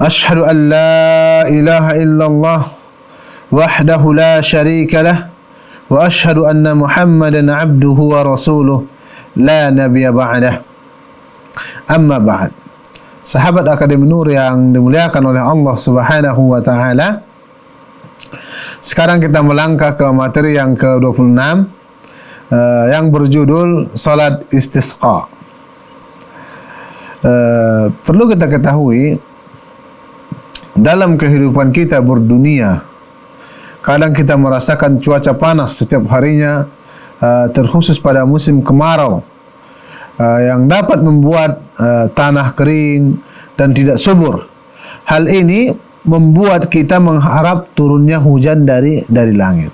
أشهد أن لا إله إلا الله وحده لا شريك له وأشهد أن محمدا عبده ورسوله لا نبي بعده أما بعد Sahabat Akademi Nur yang dimuliakan oleh Allah Subhanahu wa taala. Sekarang kita melangkah ke materi yang ke-26 uh, eh, yang berjudul salat istisqa. Uh, perlu kita ketahui dalam kehidupan kita berdunia kadang kita merasakan cuaca panas setiap harinya uh, terkhusus pada musim kemarau uh, yang dapat membuat uh, tanah kering dan tidak subur. Hal ini membuat kita mengharap turunnya hujan dari dari langit.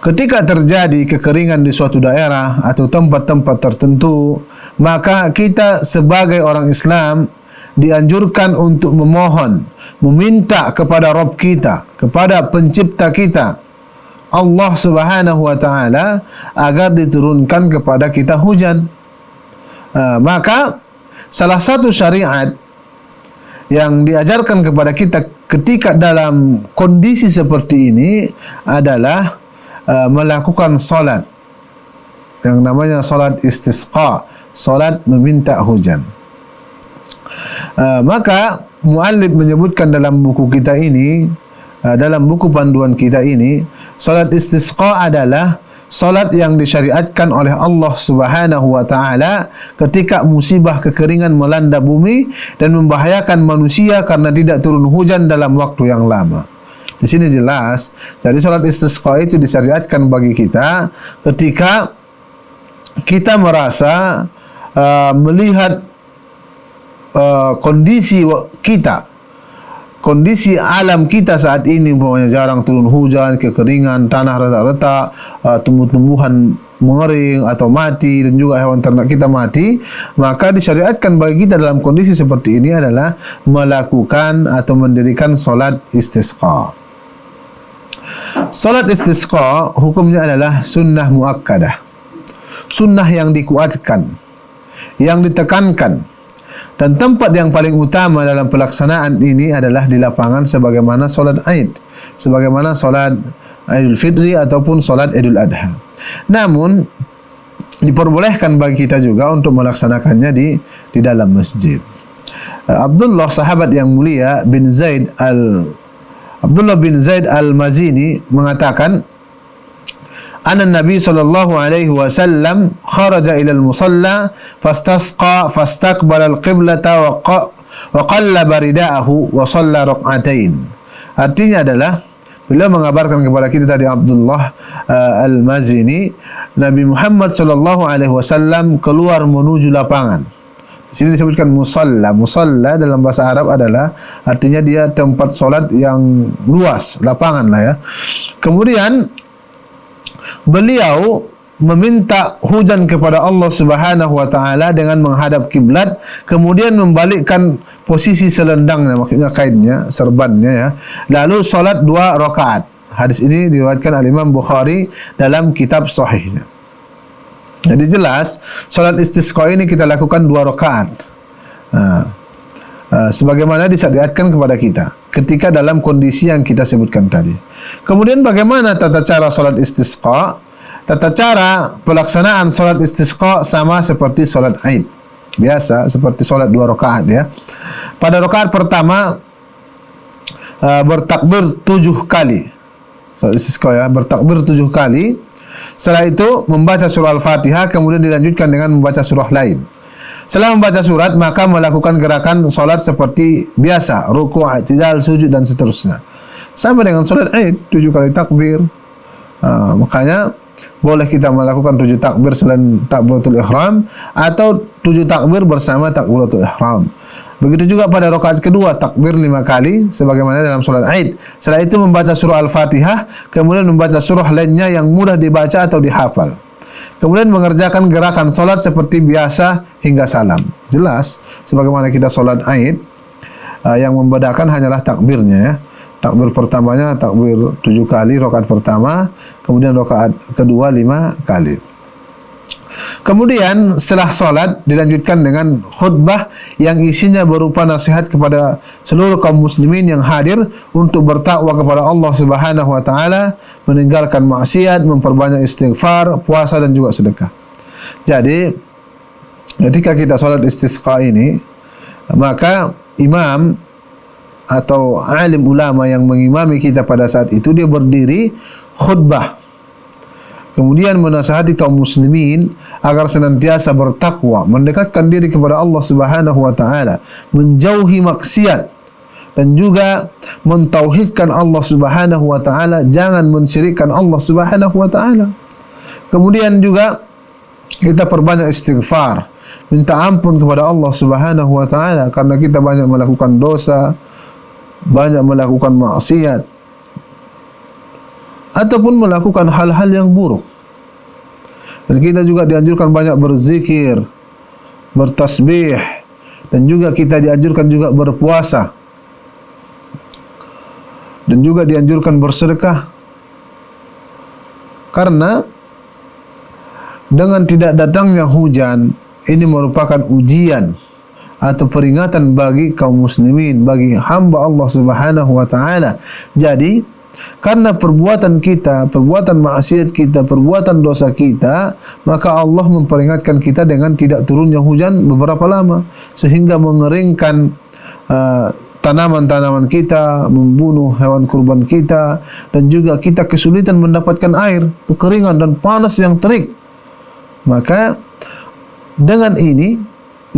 Ketika terjadi kekeringan di suatu daerah atau tempat-tempat tertentu, maka kita sebagai orang Islam dianjurkan untuk memohon, meminta kepada Rabb kita, kepada pencipta kita, Allah Subhanahu wa taala agar diturunkan kepada kita hujan. Uh, maka salah satu syariat yang diajarkan kepada kita ketika dalam kondisi seperti ini adalah uh, melakukan solat yang namanya solat istisqa, solat meminta hujan. Uh, maka muallif menyebutkan dalam buku kita ini uh, dalam buku panduan kita ini salat istisqa adalah salat yang disyariatkan oleh Allah Subhanahu wa taala ketika musibah kekeringan melanda bumi dan membahayakan manusia karena tidak turun hujan dalam waktu yang lama. Di sini jelas, jadi salat istisqa itu disyariatkan bagi kita ketika kita merasa uh, melihat Uh, kondisi kita kondisi alam kita saat ini umpamanya jarang turun hujan kekeringan tanah retak-retak uh, tumbuh-tumbuhan mengering atau mati dan juga hewan ternak kita mati maka disyariatkan bagi kita dalam kondisi seperti ini adalah melakukan atau mendirikan solat istisqa. Solat istisqa hukumnya adalah sunnah muakkadah. Sunnah yang dikuatkan yang ditekankan dan tempat yang paling utama dalam pelaksanaan ini adalah di lapangan sebagaimana solat Aid, sebagaimana solat Idul Fitri ataupun solat Idul Adha. Namun diperbolehkan bagi kita juga untuk melaksanakannya di di dalam masjid. Abdullah sahabat yang mulia bin Zaid al Abdullah bin Zaid al-Mazini mengatakan anna Nabi sallallahu alaihi wasallam kharaja ila al-musalla fastasqa fastaqbala al-qiblata wa wa القبلة وقلب wa وصلى ركعتين artinya adalah beliau mengabarkan kepada kita dari Abdullah uh, Al-Mazini Nabi Muhammad sallallahu alaihi wasallam keluar menuju lapangan Di sini disebutkan musalla. Musalla dalam bahasa Arab adalah artinya dia tempat solat yang luas, lapangan lah ya. Kemudian beliau meminta hujan kepada Allah Subhanahu wa taala dengan menghadap kiblat kemudian membalikkan posisi selendangnya maksudnya kainnya serbannya ya. Lalu salat dua rakaat. Hadis ini diriwayatkan oleh Imam Bukhari dalam kitab sahihnya. Jadi jelas salat istisqa ini kita lakukan dua rakaat. Nah, uh, sebagaimana disyariatkan kepada kita ketika dalam kondisi yang kita sebutkan tadi kemudian bagaimana tata cara salat istisqa Tata cara pelaksanaan solat istisqa sama seperti solat Aid. Biasa seperti solat dua rakaat ya. Pada rakaat pertama uh, bertakbir tujuh kali. Solat istisqa ya, bertakbir tujuh kali. Setelah itu membaca surah Al-Fatihah kemudian dilanjutkan dengan membaca surah lain. Setelah membaca surat maka melakukan gerakan solat seperti biasa, ruku, i'tidal, sujud dan seterusnya. Sama dengan solat Aid, tujuh kali takbir. Uh, makanya boleh kita melakukan tujuh takbir selain takbiratul ihram atau tujuh takbir bersama takbiratul ihram. Begitu juga pada rakaat kedua takbir lima kali sebagaimana dalam solat Aid. Setelah itu membaca surah Al-Fatihah, kemudian membaca surah lainnya yang mudah dibaca atau dihafal. Kemudian mengerjakan gerakan solat seperti biasa hingga salam. Jelas sebagaimana kita solat Aid uh, yang membedakan hanyalah takbirnya ya. Takbir pertamanya takbir tujuh kali rakaat pertama, kemudian rakaat kedua lima kali. Kemudian setelah solat dilanjutkan dengan khutbah yang isinya berupa nasihat kepada seluruh kaum muslimin yang hadir untuk bertakwa kepada Allah Subhanahu wa taala, meninggalkan maksiat, memperbanyak istighfar, puasa dan juga sedekah. Jadi ketika kita solat istisqa ini maka imam atau alim ulama yang mengimami kita pada saat itu dia berdiri khutbah. Kemudian menasihati kaum muslimin agar senantiasa bertakwa mendekatkan diri kepada Allah Subhanahu wa taala menjauhi maksiat dan juga mentauhidkan Allah Subhanahu wa taala. Jangan mensyirikkan Allah Subhanahu wa taala. Kemudian juga kita perbanyak istighfar minta ampun kepada Allah Subhanahu wa taala karena kita banyak melakukan dosa banyak melakukan maksiat ataupun melakukan hal-hal yang buruk. Dan kita juga dianjurkan banyak berzikir, bertasbih dan juga kita dianjurkan juga berpuasa. Dan juga dianjurkan bersedekah. Karena dengan tidak datangnya hujan ini merupakan ujian atau peringatan bagi kaum muslimin bagi hamba Allah Subhanahu wa taala. Jadi karena perbuatan kita, perbuatan maksiat kita, perbuatan dosa kita, maka Allah memperingatkan kita dengan tidak turunnya hujan beberapa lama sehingga mengeringkan uh, tanaman-tanaman kita, membunuh hewan kurban kita dan juga kita kesulitan mendapatkan air, kekeringan dan panas yang terik. Maka dengan ini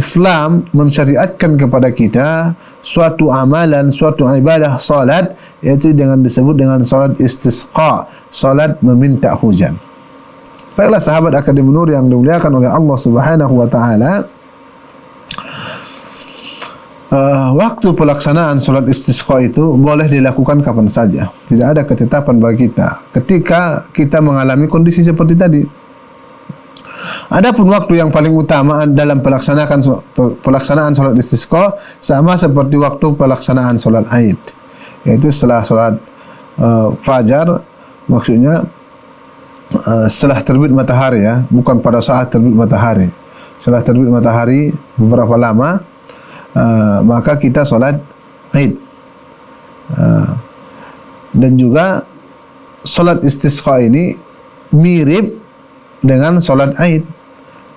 Islam mensyariatkan kepada kita suatu amalan, suatu ibadah salat yaitu dengan disebut dengan salat istisqa, salat meminta hujan. Baiklah sahabat Akademi Nur yang dimuliakan oleh Allah Subhanahu wa taala. Uh, waktu pelaksanaan solat istisqa itu boleh dilakukan kapan saja. Tidak ada ketetapan bagi kita. Ketika kita mengalami kondisi seperti tadi, Adapun waktu yang paling utama dalam pelaksanaan pelaksanaan solat istisqa sama seperti waktu pelaksanaan solat Aid, yaitu setelah solat uh, fajar, maksudnya uh, setelah terbit matahari ya, bukan pada saat terbit matahari. Setelah terbit matahari beberapa lama, uh, maka kita solat Aid. Uh, dan juga solat istisqa ini mirip dengan solat Aid.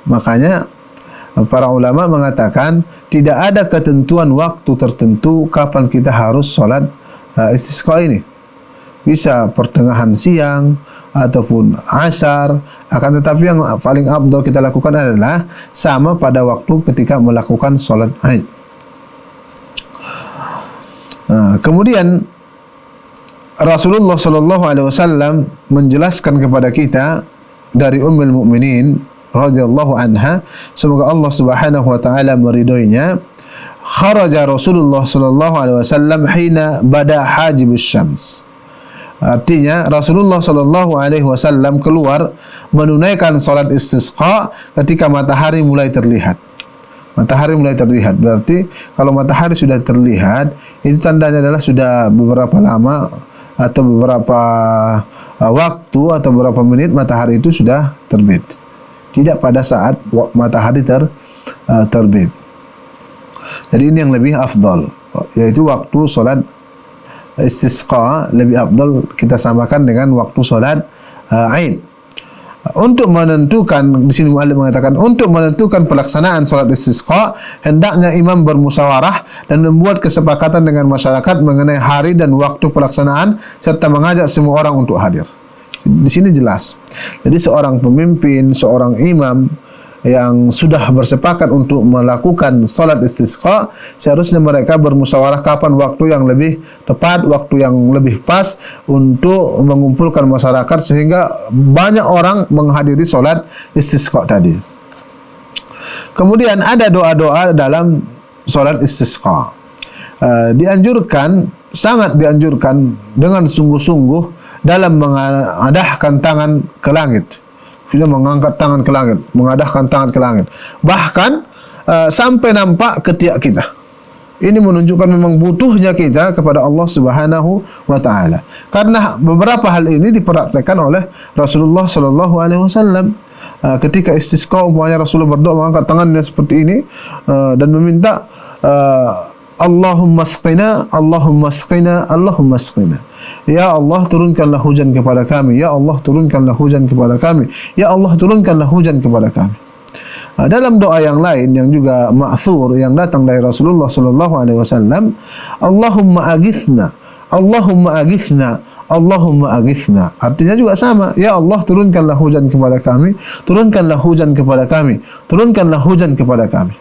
Makanya para ulama mengatakan tidak ada ketentuan waktu tertentu kapan kita harus sholat uh, istisqa ini. Bisa pertengahan siang ataupun asar. Akan tetapi yang paling abdul kita lakukan adalah sama pada waktu ketika melakukan sholat Aid. Uh, kemudian Rasulullah Sallallahu Alaihi Wasallam menjelaskan kepada kita dari Ummul Mukminin radhiyallahu anha semoga Allah Subhanahu wa taala meridhoinya. Kharaja Rasulullah sallallahu alaihi wasallam hina bada hajibus syams. Artinya Rasulullah sallallahu alaihi wasallam keluar menunaikan salat istisqa ketika matahari mulai terlihat. Matahari mulai terlihat. Berarti kalau matahari sudah terlihat itu tandanya adalah sudah beberapa lama atau beberapa uh, waktu atau beberapa menit matahari itu sudah terbit tidak pada saat matahari ter uh, terbit. Jadi ini yang lebih afdal yaitu waktu solat istisqa lebih afdal kita samakan dengan waktu solat uh, Aid. Untuk menentukan di sini muallim mengatakan untuk menentukan pelaksanaan solat istisqa hendaknya imam bermusyawarah dan membuat kesepakatan dengan masyarakat mengenai hari dan waktu pelaksanaan serta mengajak semua orang untuk hadir. Di sini jelas. Jadi seorang pemimpin, seorang imam yang sudah bersepakat untuk melakukan salat istisqa, seharusnya mereka bermusyawarah kapan waktu yang lebih tepat, waktu yang lebih pas untuk mengumpulkan masyarakat sehingga banyak orang menghadiri salat istisqa tadi. Kemudian ada doa-doa dalam solat istisqa. Uh, dianjurkan sangat dianjurkan dengan sungguh-sungguh dalam mengadahkan tangan ke langit. Sudah mengangkat tangan ke langit, mengadahkan tangan ke langit. Bahkan uh, sampai nampak ketiak kita. Ini menunjukkan memang butuhnya kita kepada Allah Subhanahu wa taala. Karena beberapa hal ini dipraktikkan oleh Rasulullah sallallahu alaihi wasallam. Uh, ketika istisqa umpamanya Rasulullah berdoa mengangkat tangannya seperti ini uh, dan meminta uh, Allahumma asqina Allahumma asqina Allahumma asqina Ya Allah turunkanlah hujan kepada kami Ya Allah turunkanlah hujan kepada kami Ya Allah turunkanlah hujan kepada kami uh, dalam doa yang lain yang juga ma'thur yang datang dari Rasulullah sallallahu alaihi wasallam Allahumma aghithna Allahumma aghithna Allahumma aghithna. Artinya juga sama. Ya Allah turunkanlah hujan kepada kami, turunkanlah hujan kepada kami, turunkanlah hujan kepada kami.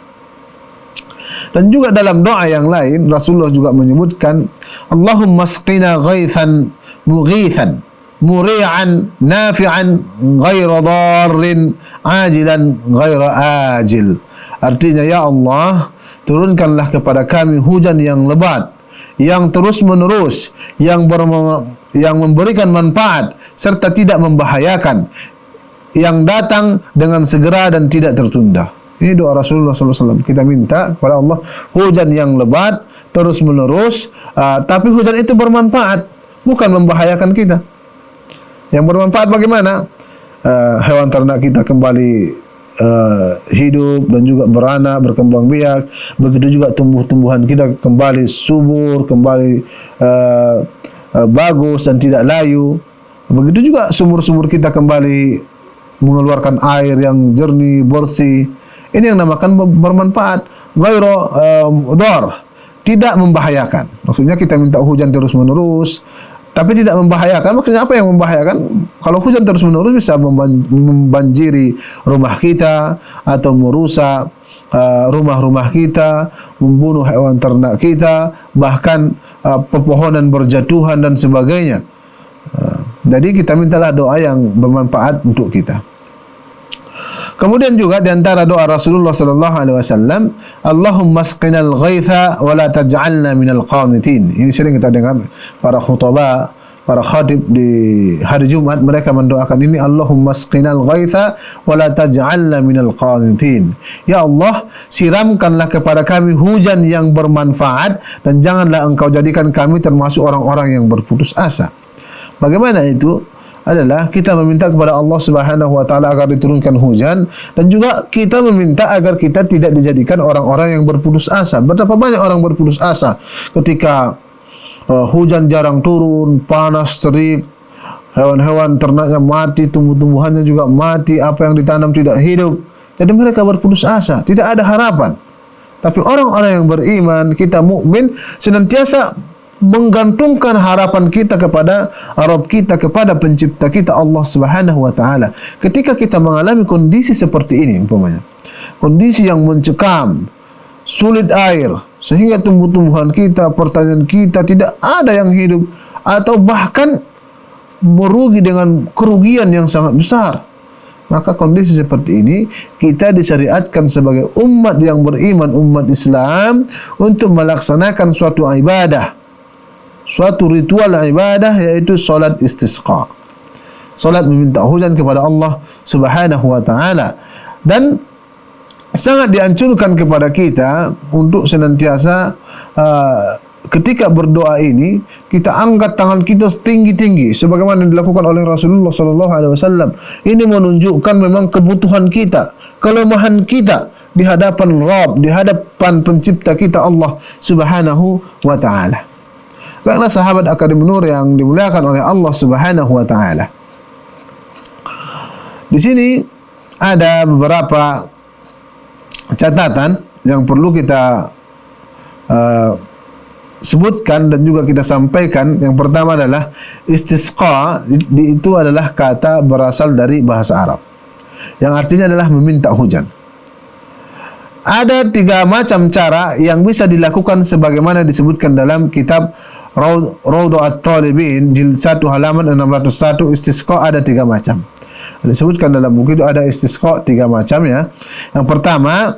Dan juga dalam doa yang lain Rasulullah juga menyebutkan Allahumma asqina ghaithan mughithan muri'an nafi'an ghaira dharrin ajilan ghaira ajil. Artinya ya Allah turunkanlah kepada kami hujan yang lebat yang terus menerus yang yang memberikan manfaat serta tidak membahayakan yang datang dengan segera dan tidak tertunda. Ini doa Rasulullah SAW. Kita minta kepada Allah hujan yang lebat terus menerus, uh, tapi hujan itu bermanfaat, bukan membahayakan kita. Yang bermanfaat bagaimana? Uh, hewan ternak kita kembali uh, hidup dan juga beranak, berkembang biak. Begitu juga tumbuh-tumbuhan kita kembali subur, kembali uh, Uh, bagus dan tidak layu. Begitu juga sumur-sumur kita kembali mengeluarkan air yang jernih, bersih. Ini yang namakan bermanfaat. Gairo um, dor. Tidak membahayakan. Maksudnya kita minta hujan terus menerus. Tapi tidak membahayakan. Maksudnya apa yang membahayakan? Kalau hujan terus menerus bisa membanjiri rumah kita. Atau merusak uh, rumah-rumah kita. Membunuh hewan ternak kita. Bahkan uh, pepohonan berjatuhan dan sebagainya. Uh, jadi kita mintalah doa yang bermanfaat untuk kita. Kemudian juga di antara doa Rasulullah sallallahu alaihi wasallam, Allahumma asqinal ghaitha wa la taj'alna minal qanitin. Ini sering kita dengar para khutbah para khatib di hari Jumat mereka mendoakan ini Allahumma asqinal ghaitha wa la taj'alna minal qanitin. Ya Allah, siramkanlah kepada kami hujan yang bermanfaat dan janganlah engkau jadikan kami termasuk orang-orang yang berputus asa. Bagaimana itu? Adalah kita meminta kepada Allah Subhanahu wa taala agar diturunkan hujan dan juga kita meminta agar kita tidak dijadikan orang-orang yang berputus asa. Betapa banyak orang berputus asa ketika uh, hujan jarang turun, panas terik, hewan-hewan ternaknya mati, tumbuh-tumbuhannya juga mati, apa yang ditanam tidak hidup. Jadi mereka berputus asa, tidak ada harapan. Tapi orang-orang yang beriman, kita mukmin senantiasa menggantungkan harapan kita kepada Rabb kita kepada pencipta kita Allah Subhanahu wa taala. Ketika kita mengalami kondisi seperti ini umpamanya. Kondisi yang mencekam, sulit air sehingga tumbuh-tumbuhan kita, pertanian kita tidak ada yang hidup atau bahkan merugi dengan kerugian yang sangat besar. Maka kondisi seperti ini kita disyariatkan sebagai umat yang beriman, umat Islam untuk melaksanakan suatu ibadah. Suatu ritual ibadah yaitu solat istisqa. Solat meminta hujan kepada Allah Subhanahu wa taala. Dan sangat dianjurkan kepada kita untuk senantiasa uh, ketika berdoa ini kita angkat tangan kita tinggi-tinggi sebagaimana dilakukan oleh Rasulullah sallallahu alaihi wasallam ini menunjukkan memang kebutuhan kita kelemahan kita di hadapan Rabb di hadapan pencipta kita Allah Subhanahu wa taala Baiklah sahabat Akademi Nur yang dimuliakan oleh Allah Subhanahu wa taala. Di sini ada beberapa catatan yang perlu kita uh, sebutkan dan juga kita sampaikan yang pertama adalah istisqa itu adalah kata berasal dari bahasa Arab yang artinya adalah meminta hujan ada tiga macam cara yang bisa dilakukan sebagaimana disebutkan dalam kitab Raudhu At-Talibin jilid 1 halaman 601 istisqa ada tiga macam disebutkan dalam buku itu ada istisqa tiga macam ya yang pertama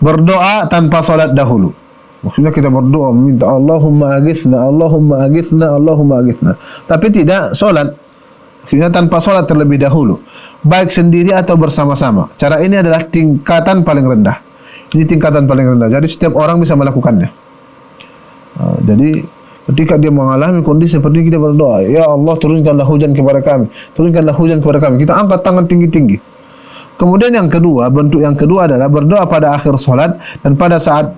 berdoa tanpa solat dahulu. Maksudnya kita berdoa minta Allahumma agithna, Allahumma agithna, Allahumma agithna. Tapi tidak solat. Maksudnya tanpa solat terlebih dahulu. Baik sendiri atau bersama-sama. Cara ini adalah tingkatan paling rendah. Ini tingkatan paling rendah. Jadi setiap orang bisa melakukannya. Uh, jadi ketika dia mengalami kondisi seperti kita berdoa, Ya Allah turunkanlah hujan kepada kami. Turunkanlah hujan kepada kami. Kita angkat tangan tinggi-tinggi. Kemudian yang kedua, bentuk yang kedua adalah berdoa pada akhir solat dan pada saat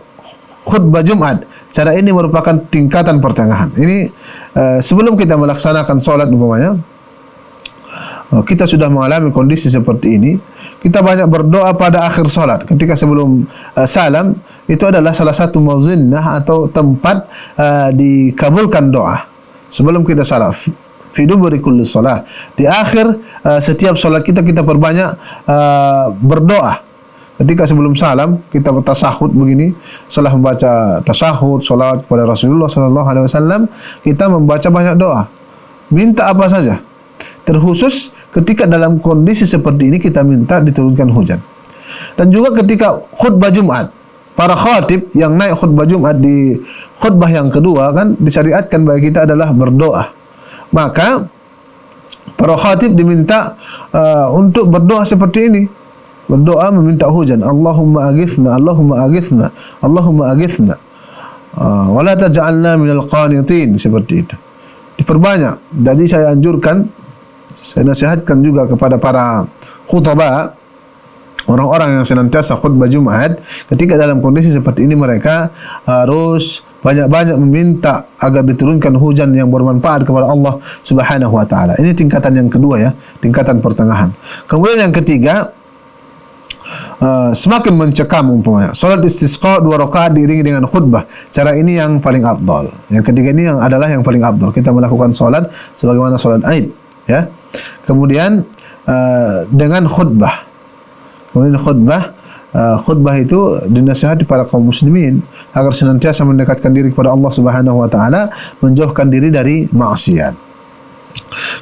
khutbah Jumat. Cara ini merupakan tingkatan pertengahan. Ini uh, sebelum kita melaksanakan solat umpamanya, uh, kita sudah mengalami kondisi seperti ini. Kita banyak berdoa pada akhir solat. Ketika sebelum uh, salam, itu adalah salah satu mauzinnah atau tempat uh, dikabulkan doa. Sebelum kita salat fi duburi kulli salah. Di akhir uh, setiap salat kita kita perbanyak uh, berdoa. Ketika sebelum salam kita bertasahud begini, setelah membaca tasahud, salat kepada Rasulullah sallallahu alaihi wasallam, kita membaca banyak doa. Minta apa saja. Terkhusus ketika dalam kondisi seperti ini kita minta diturunkan hujan. Dan juga ketika khutbah Jumat, para khatib yang naik khutbah Jumat di khutbah yang kedua kan disyariatkan bagi kita adalah berdoa. Maka para khatib diminta uh, untuk berdoa seperti ini. Berdoa meminta hujan. Allahumma aghithna Allahumma aghithna Allahumma aghithna. Uh, wala taj'alna minal qanitin seperti itu. Diperbanyak. Jadi saya anjurkan saya nasihatkan juga kepada para khutbah orang-orang yang senantiasa khutbah Jumat ketika dalam kondisi seperti ini mereka harus banyak-banyak meminta agar diturunkan hujan yang bermanfaat kepada Allah Subhanahu wa taala. Ini tingkatan yang kedua ya, tingkatan pertengahan. Kemudian yang ketiga uh, semakin mencekam umpamanya. Salat istisqa dua rakaat diiringi dengan khutbah. Cara ini yang paling afdal. Yang ketiga ini yang adalah yang paling afdal. Kita melakukan salat sebagaimana salat Aid, ya. Kemudian uh, dengan khutbah. Kemudian khutbah uh, khutbah itu dinasihati para kaum muslimin agar senantiasa mendekatkan diri kepada Allah Subhanahu wa taala, menjauhkan diri dari maksiat.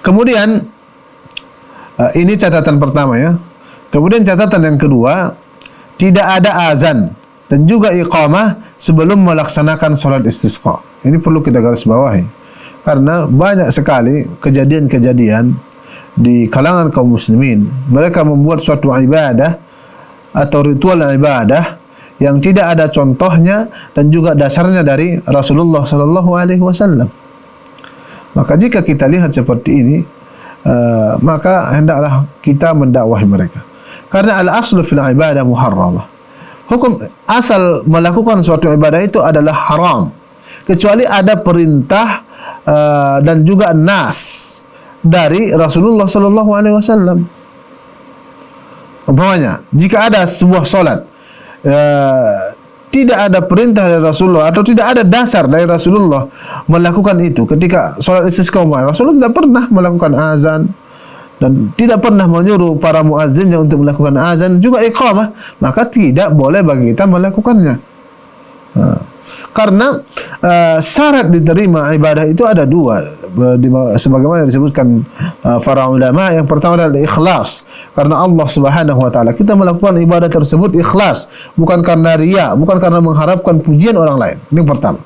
Kemudian uh, ini catatan pertama ya. Kemudian catatan yang kedua, tidak ada azan dan juga iqamah sebelum melaksanakan salat istisqa. Ini perlu kita garis bawahi. Karena banyak sekali kejadian-kejadian di kalangan kaum muslimin, mereka membuat suatu ibadah atau ritual ibadah yang tidak ada contohnya dan juga dasarnya dari Rasulullah sallallahu alaihi wasallam. Maka jika kita lihat seperti ini, uh, maka hendaklah kita mendakwahi mereka. Karena al aslu fil ibadah muharramah. Hukum asal melakukan suatu ibadah itu adalah haram. Kecuali ada perintah uh, dan juga nas dari Rasulullah sallallahu alaihi wasallam. Umpamanya, jika ada sebuah solat uh, tidak ada perintah dari Rasulullah atau tidak ada dasar dari Rasulullah melakukan itu ketika solat istisqa Rasulullah tidak pernah melakukan azan dan tidak pernah menyuruh para muazzinnya untuk melakukan azan juga iqamah maka tidak boleh bagi kita melakukannya. Uh karena uh, syarat diterima ibadah itu ada dua sebagaimana disebutkan uh, para ulama yang pertama adalah ikhlas karena Allah Subhanahu wa taala kita melakukan ibadah tersebut ikhlas bukan karena riya bukan karena mengharapkan pujian orang lain ini yang pertama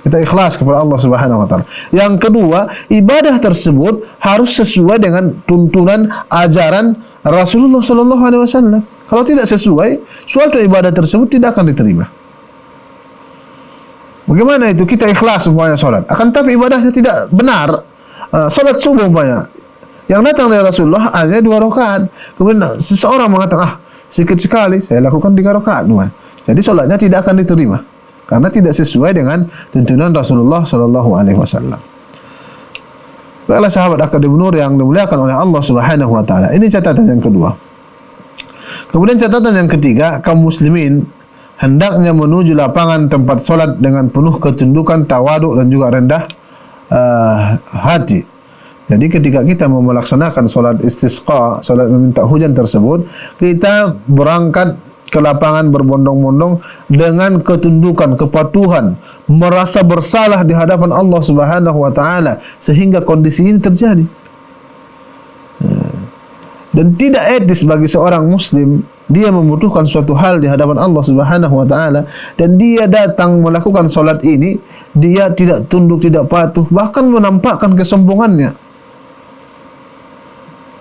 kita ikhlas kepada Allah Subhanahu wa taala. Yang kedua, ibadah tersebut harus sesuai dengan tuntunan ajaran Rasulullah sallallahu alaihi wasallam. Kalau tidak sesuai, suatu ibadah tersebut tidak akan diterima. Bagaimana itu kita ikhlas semuanya solat. Akan tapi ibadahnya tidak benar. Uh, solat subuh umpamanya. Yang datang dari Rasulullah hanya dua rakaat. Kemudian seseorang mengatakan, ah sedikit sekali saya lakukan tiga rakaat. Jadi solatnya tidak akan diterima karena tidak sesuai dengan tuntunan Rasulullah Sallallahu Alaihi Wasallam. Baiklah sahabat akademi nur yang dimuliakan oleh Allah Subhanahu Wa Taala. Ini catatan yang kedua. Kemudian catatan yang ketiga, kaum muslimin hendaknya menuju lapangan tempat solat dengan penuh ketundukan, tawaduk dan juga rendah uh, hati. Jadi ketika kita mau melaksanakan solat istisqa, solat meminta hujan tersebut, kita berangkat ke lapangan berbondong-bondong dengan ketundukan, kepatuhan, merasa bersalah di hadapan Allah Subhanahu wa taala sehingga kondisi ini terjadi. Dan tidak etis bagi seorang muslim dia membutuhkan suatu hal di hadapan Allah Subhanahu wa taala dan dia datang melakukan solat ini dia tidak tunduk tidak patuh bahkan menampakkan kesombongannya.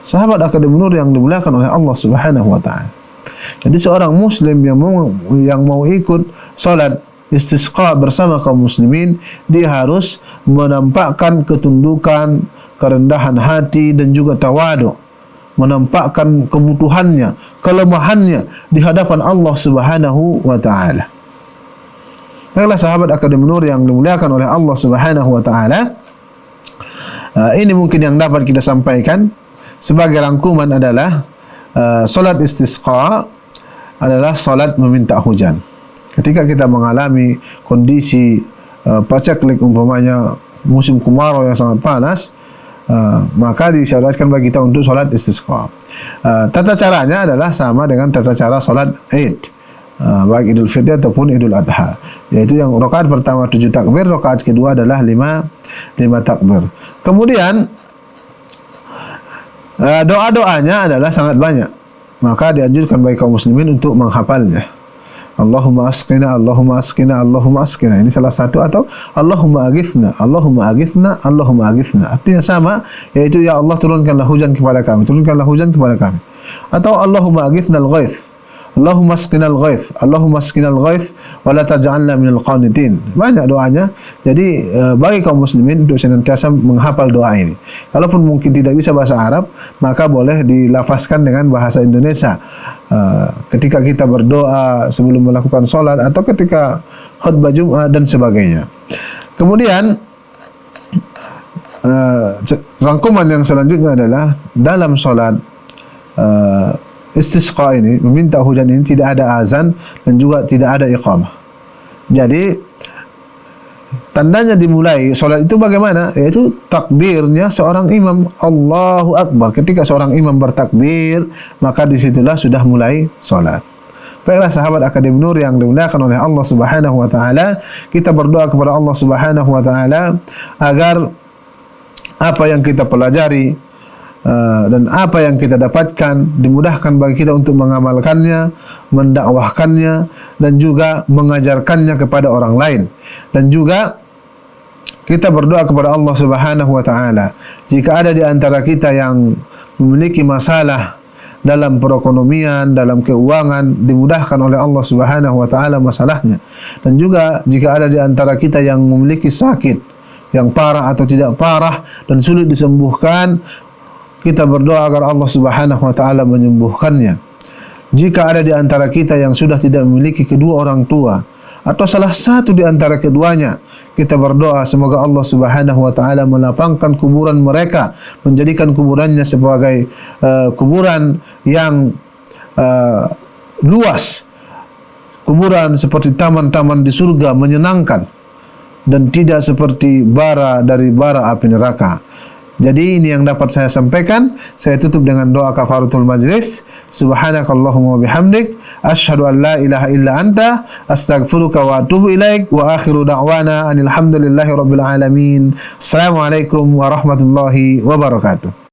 Sahabat akademi nur yang dimuliakan oleh Allah Subhanahu wa taala. Jadi seorang muslim yang mau yang mau ikut solat istisqa bersama kaum muslimin dia harus menampakkan ketundukan kerendahan hati dan juga tawadu' menampakkan kebutuhannya, kelemahannya di hadapan Allah Subhanahu wa taala. Baiklah sahabat Akademi Nur yang dimuliakan oleh Allah Subhanahu wa taala. Uh, ini mungkin yang dapat kita sampaikan sebagai rangkuman adalah uh, solat istisqa adalah solat meminta hujan. Ketika kita mengalami kondisi uh, pacaklik umpamanya musim kemarau yang sangat panas, Uh, maka disyaratkan bagi kita untuk solat istisqa. Uh, tata caranya adalah sama dengan tata cara solat Eid. Uh, baik Idul Fitri ataupun Idul Adha. Yaitu yang rakaat pertama tujuh takbir, rakaat kedua adalah lima lima takbir. Kemudian uh, doa-doanya adalah sangat banyak. Maka dianjurkan bagi kaum muslimin untuk menghafalnya. Allahumma asqina, Allahumma asqina, Allahumma asqina. Ini salah satu atau Allahumma agithna, Allahumma agithna, Allahumma agithna. Artinya sama, yaitu ya Allah turunkanlah hujan kepada kami, turunkanlah hujan kepada kami. Atau Allahumma agithna al-ghaith. Allahumma asqinal ghaith Allahumma asqinal ghaith wa la taj'alna minal qanitin. Banyak doanya. Jadi uh, bagi kaum muslimin untuk senantiasa menghafal doa ini. Kalaupun mungkin tidak bisa bahasa Arab maka boleh dilafazkan dengan bahasa Indonesia. Uh, ketika kita berdoa sebelum melakukan solat atau ketika khutbah Jumat dan sebagainya. Kemudian uh, rangkuman yang selanjutnya adalah dalam solat uh, istisqa ini meminta hujan ini tidak ada azan dan juga tidak ada iqamah. Jadi tandanya dimulai solat itu bagaimana? Yaitu takbirnya seorang imam Allahu Akbar. Ketika seorang imam bertakbir, maka disitulah sudah mulai solat. Baiklah sahabat Akademi Nur yang dimuliakan oleh Allah Subhanahu wa taala, kita berdoa kepada Allah Subhanahu wa taala agar apa yang kita pelajari Uh, dan apa yang kita dapatkan dimudahkan bagi kita untuk mengamalkannya, mendakwahkannya dan juga mengajarkannya kepada orang lain. Dan juga kita berdoa kepada Allah Subhanahu wa taala jika ada di antara kita yang memiliki masalah dalam perekonomian, dalam keuangan dimudahkan oleh Allah Subhanahu wa taala masalahnya. Dan juga jika ada di antara kita yang memiliki sakit yang parah atau tidak parah dan sulit disembuhkan, kita berdoa agar Allah Subhanahu wa taala menyembuhkannya. Jika ada di antara kita yang sudah tidak memiliki kedua orang tua atau salah satu di antara keduanya, kita berdoa semoga Allah Subhanahu wa taala melapangkan kuburan mereka, menjadikan kuburannya sebagai uh, kuburan yang uh, luas. Kuburan seperti taman-taman di surga menyenangkan dan tidak seperti bara dari bara api neraka. Jadi ini yang dapat saya sampaikan. Saya tutup dengan doa kafaratul majlis. Subhanakallahumma bihamdik. Ashadu an la ilaha illa anta. Astagfiruka wa atubu ilaik. Wa akhiru da'wana anilhamdulillahi rabbil alamin. Assalamualaikum warahmatullahi wabarakatuh.